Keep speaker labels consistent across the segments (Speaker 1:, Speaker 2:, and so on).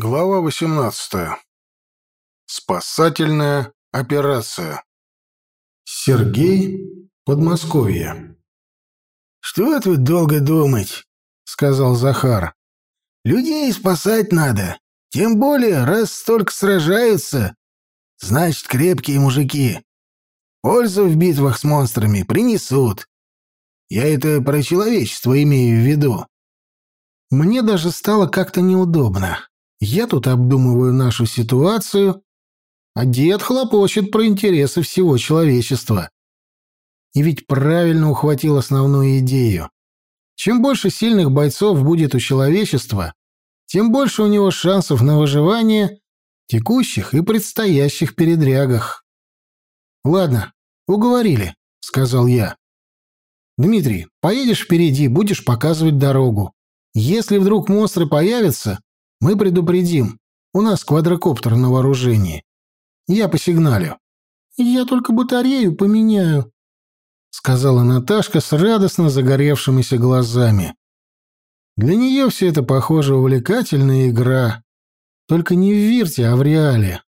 Speaker 1: Глава 18. Спасательная операция. Сергей, Подмосковье.
Speaker 2: «Что тут долго думать?» — сказал Захар. «Людей спасать надо. Тем более, раз столько сражаются, значит, крепкие мужики. Пользу в битвах с монстрами принесут. Я это про человечество имею в виду».
Speaker 3: Мне даже стало как-то неудобно. Я тут обдумываю нашу ситуацию, а дед хлопочет про интересы всего человечества. И ведь правильно ухватил основную идею. Чем больше сильных бойцов будет у человечества, тем больше у него шансов на выживание текущих и предстоящих передрягах. «Ладно, уговорили», — сказал я. «Дмитрий, поедешь впереди, будешь показывать дорогу. Если вдруг монстры появятся, мы предупредим. У нас квадрокоптер на вооружении. Я по сигналю. Я только батарею поменяю, сказала Наташка с радостно загоревшимися глазами. Для нее все это, похоже, увлекательная игра. Только не в Вирте, а в реале.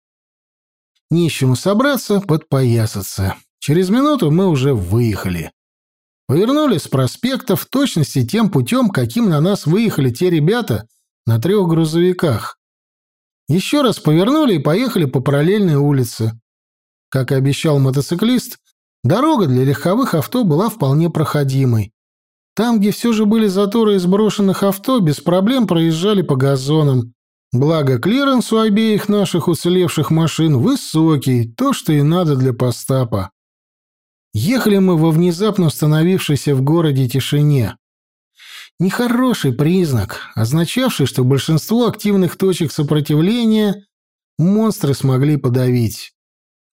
Speaker 3: Нищему собраться, подпоясаться. Через минуту мы уже выехали. Повернули с проспекта в точности тем путем, каким на нас выехали те ребята, на трех грузовиках. Еще раз повернули и поехали по параллельной улице. Как и обещал мотоциклист, дорога для легковых авто была вполне проходимой. Там, где все же были заторы из брошенных авто, без проблем проезжали по газонам. Благо, клиренс у обеих наших уцелевших машин высокий, то, что и надо для постапа. Ехали мы во внезапно установившейся в городе тишине. Нехороший признак, означавший, что большинство активных точек сопротивления монстры смогли подавить.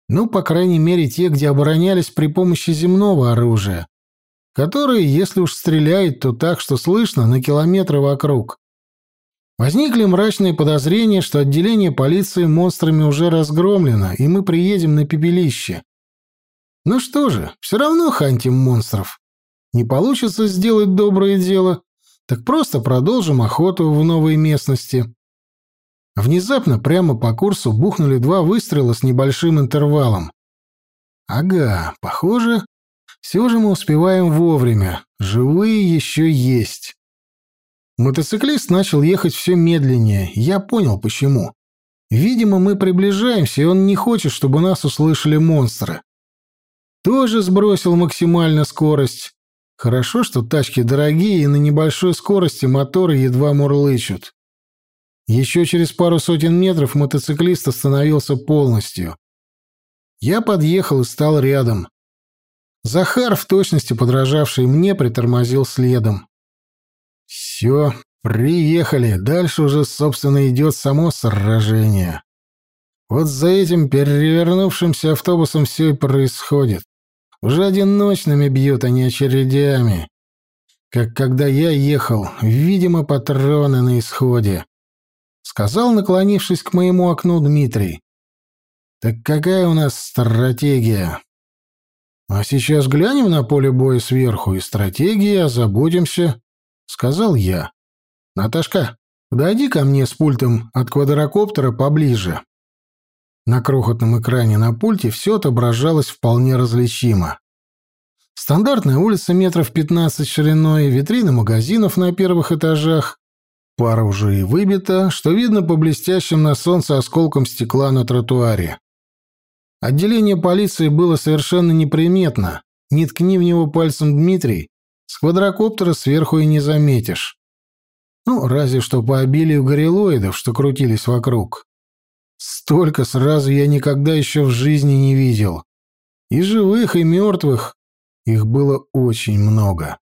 Speaker 3: Ну, по крайней мере, те, где оборонялись при помощи земного оружия, которое, если уж стреляет, то так, что слышно на километры вокруг. Возникли мрачные подозрения, что отделение полиции монстрами уже разгромлено, и мы приедем на пепелище. Ну что же, все равно хантим монстров. Не получится сделать доброе дело, так просто продолжим охоту в новой местности. Внезапно прямо по курсу бухнули два выстрела с небольшим интервалом. Ага, похоже, все же мы успеваем вовремя. Живые еще есть. Мотоциклист начал ехать все медленнее. Я понял, почему. Видимо, мы приближаемся, и он не хочет, чтобы нас услышали монстры. Тоже сбросил максимально скорость. Хорошо, что тачки дорогие и на небольшой скорости моторы едва мурлычут. Еще через пару сотен метров мотоциклист остановился полностью. Я подъехал и стал рядом. Захар, в точности подражавший мне, притормозил следом. «Все, приехали. Дальше уже, собственно, идет само сражение. Вот за этим перевернувшимся автобусом все и происходит. Уже одиночными бьют, а не очередями. Как когда я ехал, видимо, патроны на исходе. Сказал, наклонившись к моему окну Дмитрий. Так какая у нас стратегия? А сейчас глянем на поле боя сверху и стратегии озаботимся, сказал я. Наташка, подойди ко мне с пультом от квадрокоптера поближе. На крохотном экране на пульте все отображалось вполне различимо. Стандартная улица метров 15 шириной, витрины магазинов на первых этажах. Пара уже и выбита, что видно по блестящим на солнце осколкам стекла на тротуаре. Отделение полиции было совершенно неприметно. Не ткни в него пальцем Дмитрий, с квадрокоптера сверху и не заметишь. Ну, разве что по обилию горилоидов, что крутились вокруг. Столько сразу я никогда еще в жизни не видел. И живых, и мертвых. Их было очень много.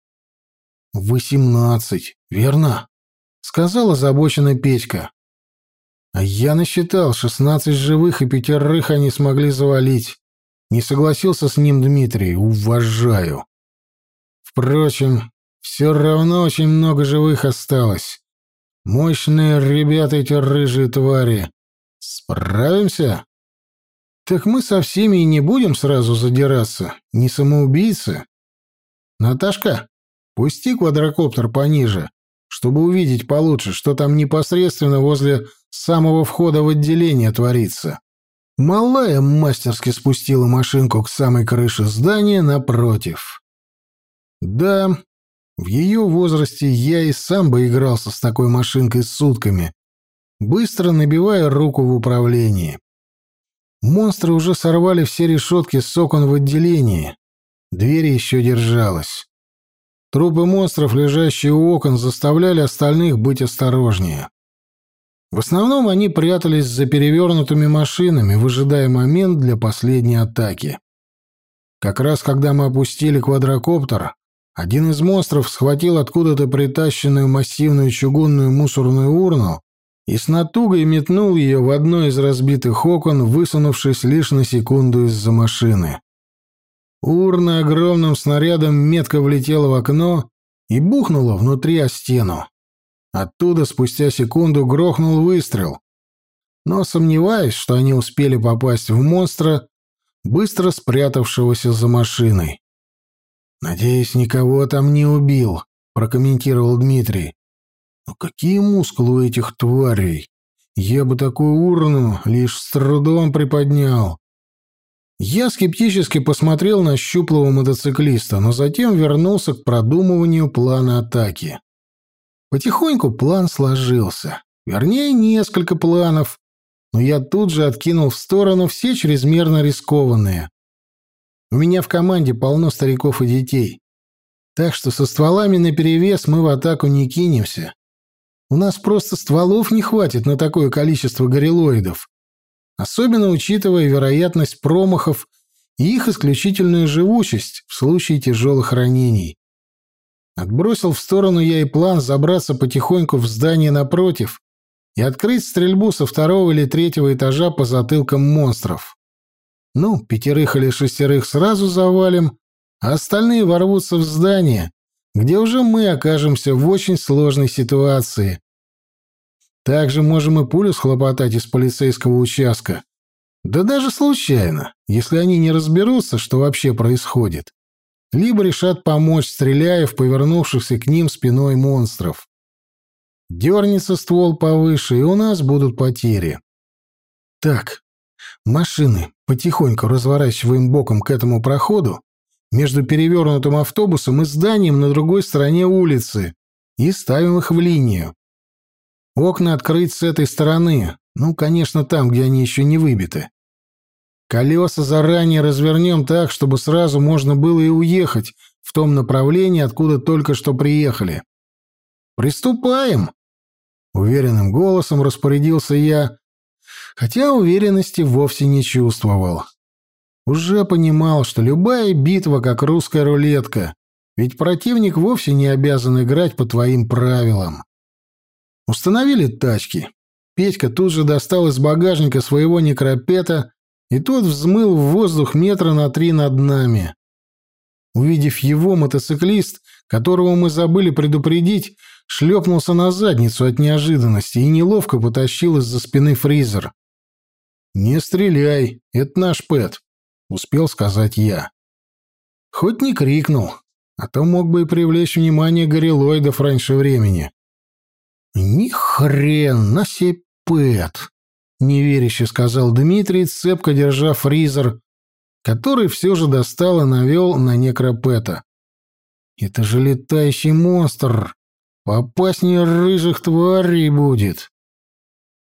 Speaker 3: «Восемнадцать, верно?» — сказал озабоченный Петька. А я насчитал шестнадцать живых, и пятерых они смогли завалить. Не согласился с ним Дмитрий. Уважаю. Впрочем, все равно очень много живых осталось. Мощные ребята эти рыжие твари. Справимся? Так мы со всеми и не будем сразу задираться. Не самоубийцы. Наташка, пусти квадрокоптер пониже, чтобы увидеть получше, что там непосредственно возле самого входа в отделение творится. Малая мастерски спустила машинку к самой крыше здания напротив. Да, в ее возрасте я и сам бы игрался с такой машинкой сутками, быстро набивая руку в управлении. Монстры уже сорвали все решетки с окон в отделении. Дверь еще держалась. Трупы монстров, лежащие у окон, заставляли остальных быть осторожнее. В основном они прятались за перевернутыми машинами, выжидая момент для последней атаки. Как раз когда мы опустили квадрокоптер, один из монстров схватил откуда-то притащенную массивную чугунную мусорную урну и с натугой метнул ее в одно из разбитых окон, высунувшись лишь на секунду из-за машины. Урна огромным снарядом метко влетела в окно и бухнула внутри о стену. Оттуда спустя секунду грохнул выстрел. Но сомневаюсь, что они успели попасть в монстра, быстро спрятавшегося за машиной. «Надеюсь, никого там не убил», — прокомментировал Дмитрий. «Но какие мускулы у этих тварей! Я бы такую урну лишь с трудом приподнял». Я скептически посмотрел на щуплого мотоциклиста, но затем вернулся к продумыванию плана атаки. Потихоньку план сложился. Вернее, несколько планов. Но я тут же откинул в сторону все чрезмерно рискованные. У меня в команде полно стариков и детей. Так что со стволами наперевес мы в атаку не кинемся. У нас просто стволов не хватит на такое количество горилоидов. Особенно учитывая вероятность промахов и их исключительную живучесть в случае тяжелых ранений. Отбросил в сторону я и план забраться потихоньку в здание напротив и открыть стрельбу со второго или третьего этажа по затылкам монстров. Ну, пятерых или шестерых сразу завалим, а остальные ворвутся в здание, где уже мы окажемся в очень сложной ситуации. Также можем и пулю схлопотать из полицейского участка. Да даже случайно, если они не разберутся, что вообще происходит либо решат помочь, стреляя в повернувшихся к ним спиной монстров. Дернется ствол повыше, и у нас будут потери. Так, машины потихоньку разворачиваем боком к этому проходу между перевернутым автобусом и зданием на другой стороне улицы и ставим их в линию. Окна открыть с этой стороны, ну, конечно, там, где они еще не выбиты. Колеса заранее развернем так, чтобы сразу можно было и уехать в том направлении, откуда только что приехали. «Приступаем!» — уверенным голосом распорядился я, хотя уверенности вовсе не чувствовал. Уже понимал, что любая битва как русская рулетка, ведь противник вовсе не обязан играть по твоим правилам. Установили тачки. Петька тут же достал из багажника своего некропета и тот взмыл в воздух метра на три над нами. Увидев его, мотоциклист, которого мы забыли предупредить, шлепнулся на задницу от неожиданности и неловко потащил из-за спины фризер. «Не стреляй, это наш Пэт», — успел сказать я. Хоть не крикнул, а то мог бы и привлечь внимание горилоидов раньше времени. «Ни хрен на себе Пэт!» неверяще сказал Дмитрий, цепко держа фризер, который все же достал и навел на некропета. «Это же летающий монстр! Поопаснее рыжих тварей будет!»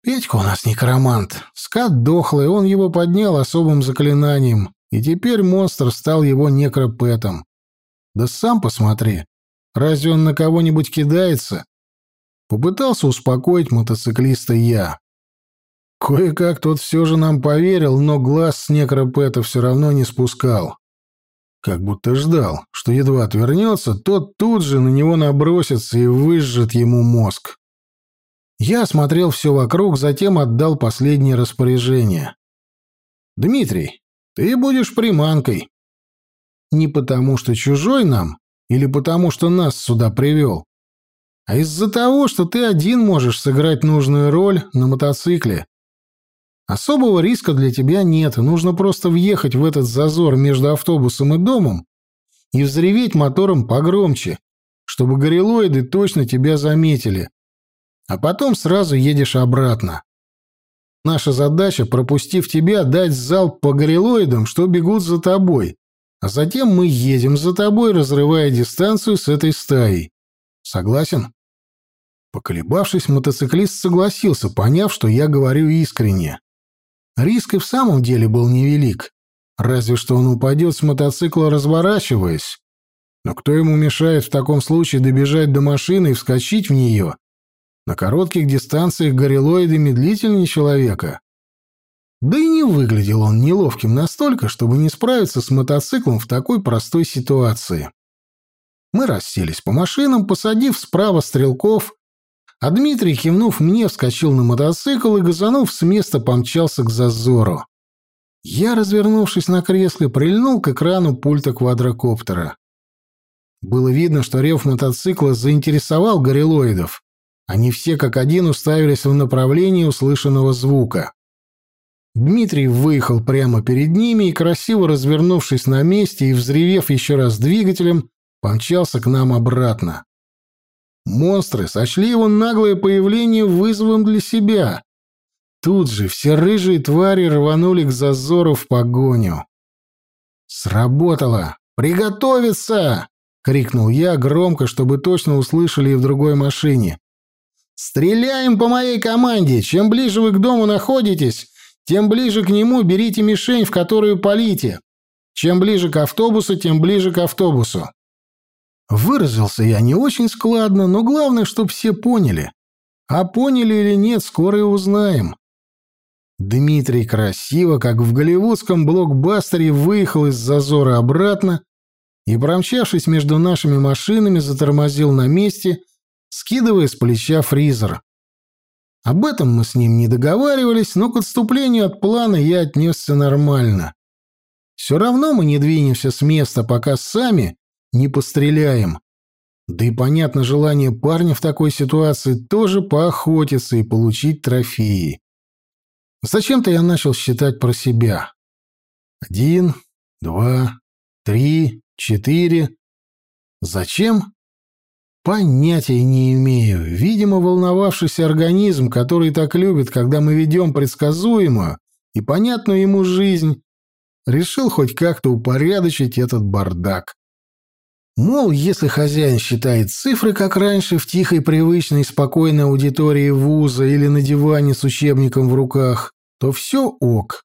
Speaker 3: Петька у нас некромант. Скат дохлый, он его поднял особым заклинанием, и теперь монстр стал его некропетом. Да сам посмотри, разве он на кого-нибудь кидается? Попытался успокоить мотоциклиста я. Кое-как тот все же нам поверил, но глаз с некропета все равно не спускал. Как будто ждал, что едва отвернется, тот тут же на него набросится и выжжет ему мозг. Я осмотрел все вокруг, затем отдал последнее распоряжение. «Дмитрий, ты будешь приманкой. Не потому, что чужой нам, или потому, что нас сюда привел, а из-за того, что ты один можешь сыграть нужную роль на мотоцикле. Особого риска для тебя нет, нужно просто въехать в этот зазор между автобусом и домом и взреветь мотором погромче, чтобы горилоиды точно тебя заметили. А потом сразу едешь обратно. Наша задача, пропустив тебя, дать залп по горилоидам, что бегут за тобой. А затем мы едем за тобой, разрывая дистанцию с этой стаей. Согласен?» Поколебавшись, мотоциклист согласился, поняв, что я говорю искренне. Риск и в самом деле был невелик. Разве что он упадет с мотоцикла, разворачиваясь. Но кто ему мешает в таком случае добежать до машины и вскочить в нее? На коротких дистанциях горилоиды медлительнее человека. Да и не выглядел он неловким настолько, чтобы не справиться с мотоциклом в такой простой ситуации. Мы расселись по машинам, посадив справа стрелков, а Дмитрий, кивнув мне, вскочил на мотоцикл и, газанув с места, помчался к зазору. Я, развернувшись на кресле, прильнул к экрану пульта квадрокоптера. Было видно, что рев мотоцикла заинтересовал горилоидов. Они все как один уставились в направлении услышанного звука. Дмитрий выехал прямо перед ними и, красиво развернувшись на месте и взревев еще раз двигателем, помчался к нам обратно. Монстры сочли его наглое появление вызовом для себя. Тут же все рыжие твари рванули к зазору в погоню. «Сработало! Приготовиться!» — крикнул я громко, чтобы точно услышали и в другой машине. «Стреляем по моей команде! Чем ближе вы к дому находитесь, тем ближе к нему берите мишень, в которую полите. Чем ближе к автобусу, тем ближе к автобусу. Выразился я не очень складно, но главное, чтобы все поняли. А поняли или нет, скоро и узнаем. Дмитрий красиво, как в голливудском блокбастере, выехал из зазора обратно и, промчавшись между нашими машинами, затормозил на месте, скидывая с плеча фризер. Об этом мы с ним не договаривались, но к отступлению от плана я отнесся нормально. Все равно мы не двинемся с места, пока сами не постреляем. Да и понятно желание парня в такой ситуации тоже поохотиться и получить трофеи. Зачем-то я начал считать про себя. Один, два, три, четыре. Зачем? Понятия не имею. Видимо, волновавшийся организм, который так любит, когда мы ведем предсказуемую и понятную ему жизнь, решил хоть как-то упорядочить этот бардак. Мол, если хозяин считает цифры, как раньше, в тихой, привычной, спокойной аудитории вуза или на диване с учебником в руках, то все ок.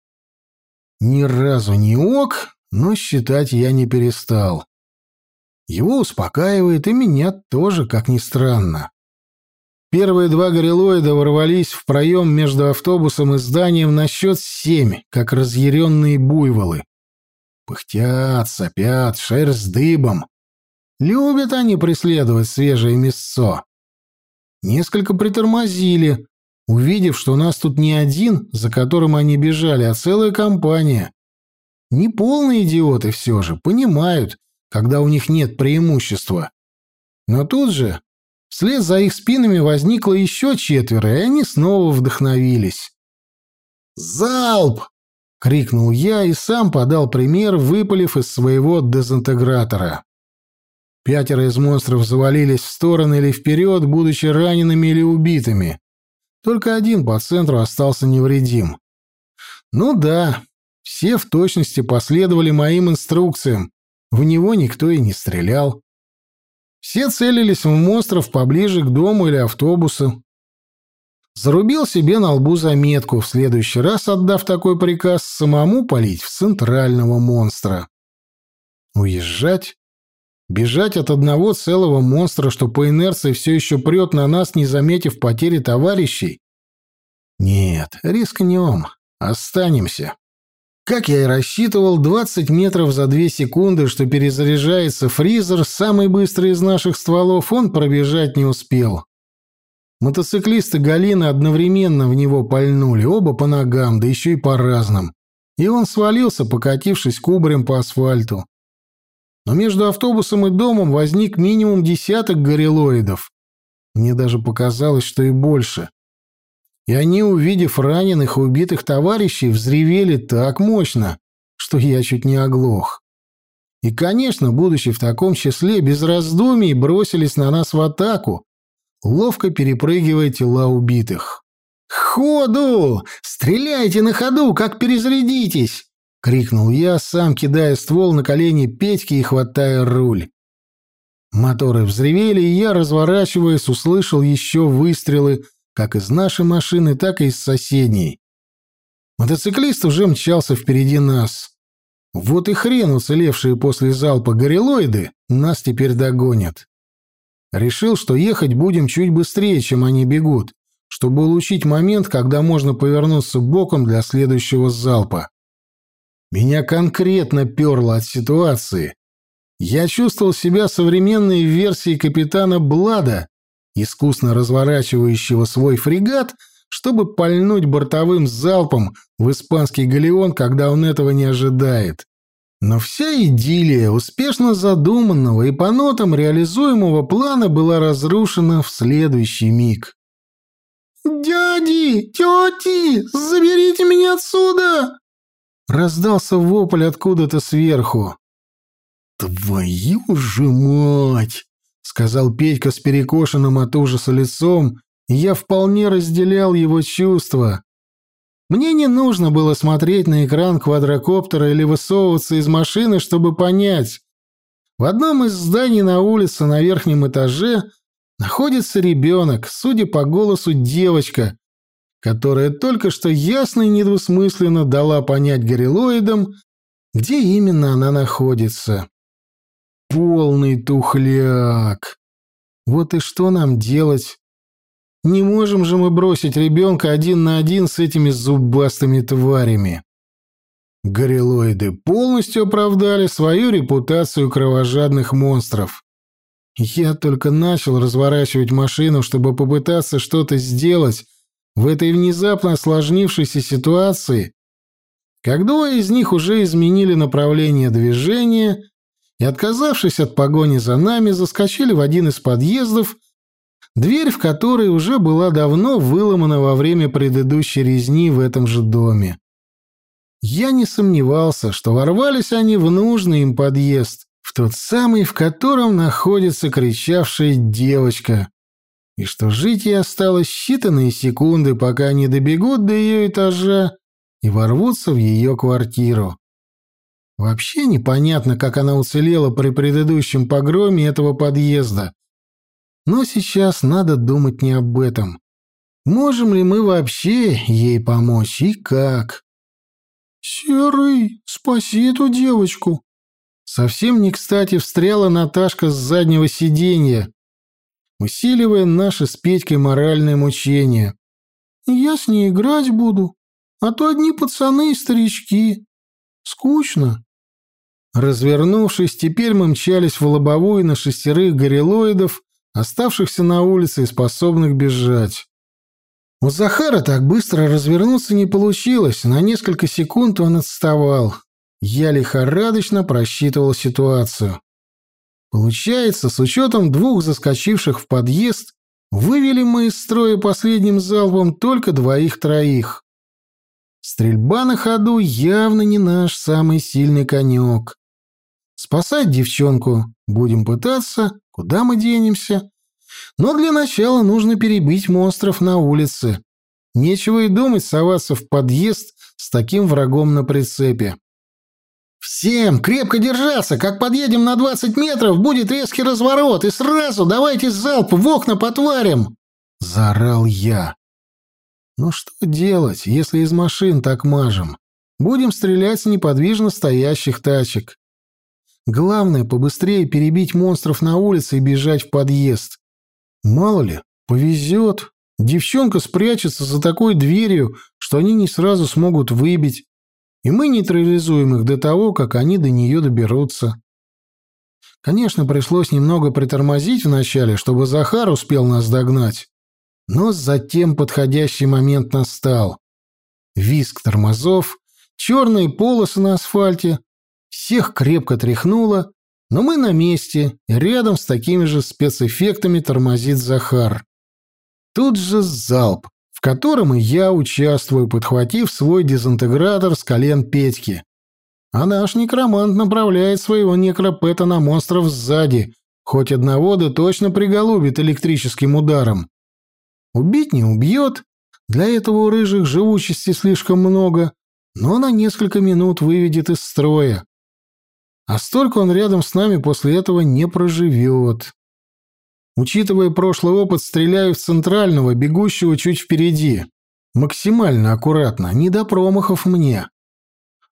Speaker 3: Ни разу не ок, но считать я не перестал. Его успокаивает и меня тоже, как ни странно. Первые два горилоида ворвались в проем между автобусом и зданием на счет семь, как разъяренные буйволы. Пыхтят, сопят, шерсть дыбом. Любят они преследовать свежее мясцо. Несколько притормозили, увидев, что у нас тут не один, за которым они бежали, а целая компания. Не полные идиоты все же, понимают, когда у них нет преимущества. Но тут же, вслед за их спинами возникло еще четверо, и они снова вдохновились. «Залп!» — крикнул я и сам подал пример, выпалив из своего дезинтегратора. Пятеро из монстров завалились в стороны или вперед, будучи ранеными или убитыми. Только один по центру остался невредим. Ну да, все в точности последовали моим инструкциям. В него никто и не стрелял. Все целились в монстров поближе к дому или автобусу. Зарубил себе на лбу заметку, в следующий раз, отдав такой приказ, самому полить в центрального монстра. Уезжать Бежать от одного целого монстра, что по инерции все еще прет на нас, не заметив потери товарищей? Нет, рискнем. Останемся. Как я и рассчитывал, 20 метров за 2 секунды, что перезаряжается фризер, самый быстрый из наших стволов, он пробежать не успел. Мотоциклисты Галины одновременно в него пальнули, оба по ногам, да еще и по разным. И он свалился, покатившись кубарем по асфальту но между автобусом и домом возник минимум десяток горилоидов. Мне даже показалось, что и больше. И они, увидев раненых и убитых товарищей, взревели так мощно, что я чуть не оглох. И, конечно, будучи в таком числе, без раздумий бросились на нас в атаку, ловко перепрыгивая тела убитых. «Ходу! Стреляйте на ходу, как перезарядитесь!» — крикнул я, сам кидая ствол на колени Петьки и хватая руль. Моторы взревели, и я, разворачиваясь, услышал еще выстрелы как из нашей машины, так и из соседней. Мотоциклист уже мчался впереди нас. Вот и хрен уцелевшие после залпа горилоиды нас теперь догонят. Решил, что ехать будем чуть быстрее, чем они бегут, чтобы улучшить момент, когда можно повернуться боком для следующего залпа. Меня конкретно перло от ситуации. Я чувствовал себя современной версией капитана Блада, искусно разворачивающего свой фрегат, чтобы пальнуть бортовым залпом в испанский галеон, когда он этого не ожидает. Но вся идиллия успешно задуманного и по нотам реализуемого плана была разрушена в следующий миг.
Speaker 2: «Дяди! Тети! Заберите меня отсюда!»
Speaker 3: Раздался вопль откуда-то сверху. «Твою же мать!» — сказал Петька с перекошенным от ужаса лицом, и я вполне разделял его чувства. Мне не нужно было смотреть на экран квадрокоптера или высовываться из машины, чтобы понять. В одном из зданий на улице на верхнем этаже находится ребенок, судя по голосу девочка, которая только что ясно и недвусмысленно дала понять горилоидам, где именно она находится. Полный тухляк. Вот и что нам делать? Не можем же мы бросить ребенка один на один с этими зубастыми тварями. Горилоиды полностью оправдали свою репутацию кровожадных монстров. Я только начал разворачивать машину, чтобы попытаться что-то сделать в этой внезапно осложнившейся ситуации, как двое из них уже изменили направление движения и, отказавшись от погони за нами, заскочили в один из подъездов дверь в которой уже была давно выломана во время предыдущей резни в этом же доме. Я не сомневался, что ворвались они в нужный им подъезд, в тот самый, в котором находится кричавшая девочка, и что жить ей осталось считанные секунды, пока они добегут до ее этажа и ворвутся в ее квартиру. Вообще непонятно, как она уцелела при предыдущем погроме этого подъезда. Но сейчас надо думать не об этом. Можем ли мы вообще ей помочь и как?
Speaker 2: «Серый, спаси эту девочку!»
Speaker 3: Совсем не кстати встряла Наташка с заднего сиденья, усиливая наши с Петькой моральное мучение.
Speaker 2: «Я с ней играть буду, а то одни пацаны и старички. Скучно».
Speaker 3: Развернувшись, теперь мы мчались в лобовую на шестерых горилоидов, оставшихся на улице и способных бежать. У Захара так быстро развернуться не получилось, на несколько секунд он отставал. Я лихорадочно просчитывал ситуацию. Получается, с учетом двух заскочивших в подъезд, вывели мы из строя последним залпом только двоих-троих. Стрельба на ходу явно не наш самый сильный конек. Спасать девчонку будем пытаться, куда мы денемся. Но для начала нужно перебить монстров на улице. Нечего и думать соваться в подъезд с таким врагом на прицепе. «Всем крепко держаться! Как подъедем на 20 метров, будет резкий разворот, и сразу давайте залп в окна по тварям!» — заорал я. «Ну что делать, если из машин так мажем? Будем стрелять с неподвижно стоящих тачек. Главное, побыстрее перебить монстров на улице и бежать в подъезд. Мало ли, повезет. Девчонка спрячется за такой дверью, что они не сразу смогут выбить, и мы нейтрализуем их до того, как они до нее доберутся. Конечно, пришлось немного притормозить вначале, чтобы Захар успел нас догнать. Но затем подходящий момент настал. Виск тормозов, черные полосы на асфальте, всех крепко тряхнуло, но мы на месте, рядом с такими же спецэффектами тормозит Захар. Тут же залп, в котором и я участвую, подхватив свой дезинтегратор с колен Петьки. А наш некромант направляет своего некропета на монстров сзади, хоть одного да точно приголубит электрическим ударом. Убить не убьет, Для этого у рыжих живучести слишком много, но на несколько минут выведет из строя. А столько он рядом с нами после этого не проживет. Учитывая прошлый опыт, стреляю в центрального, бегущего чуть впереди. Максимально аккуратно, не до промахов мне.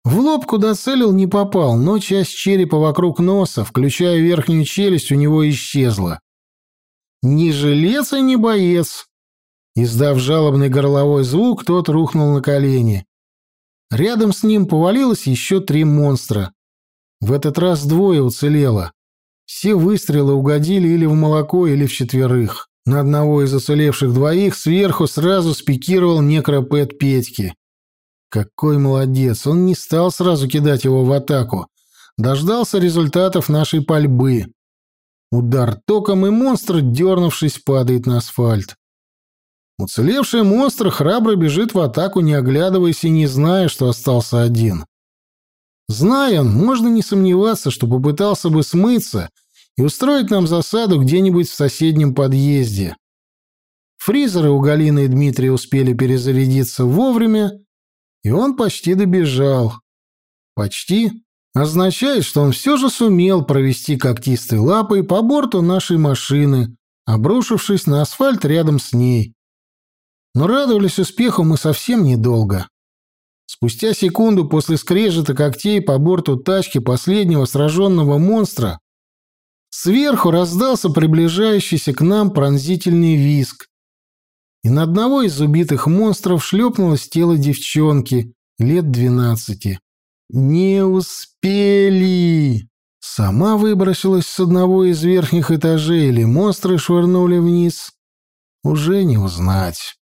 Speaker 3: В лоб, куда целил, не попал, но часть черепа вокруг носа, включая верхнюю челюсть, у него исчезла. Ни жилец и ни боец. Издав жалобный горловой звук, тот рухнул на колени. Рядом с ним повалилось еще три монстра. В этот раз двое уцелело. Все выстрелы угодили или в молоко, или в четверых. На одного из уцелевших двоих сверху сразу спикировал некропэт Петьки. Какой молодец, он не стал сразу кидать его в атаку. Дождался результатов нашей пальбы. Удар током, и монстр, дернувшись, падает на асфальт. Уцелевший монстр храбро бежит в атаку, не оглядываясь и не зная, что остался один. Зная он, можно не сомневаться, что попытался бы смыться и устроить нам засаду где-нибудь в соседнем подъезде. Фризеры у Галины и Дмитрия успели перезарядиться вовремя, и он почти добежал. Почти означает, что он все же сумел провести когтистой лапой по борту нашей машины, обрушившись на асфальт рядом с ней. Но радовались успеху мы совсем недолго. Спустя секунду после скрежета когтей по борту тачки последнего сраженного монстра сверху раздался приближающийся к нам пронзительный визг, и на одного из убитых монстров шлепнулось тело девчонки лет двенадцати. «Не успели!» Сама выбросилась с одного из верхних этажей или монстры швырнули вниз. Уже не узнать.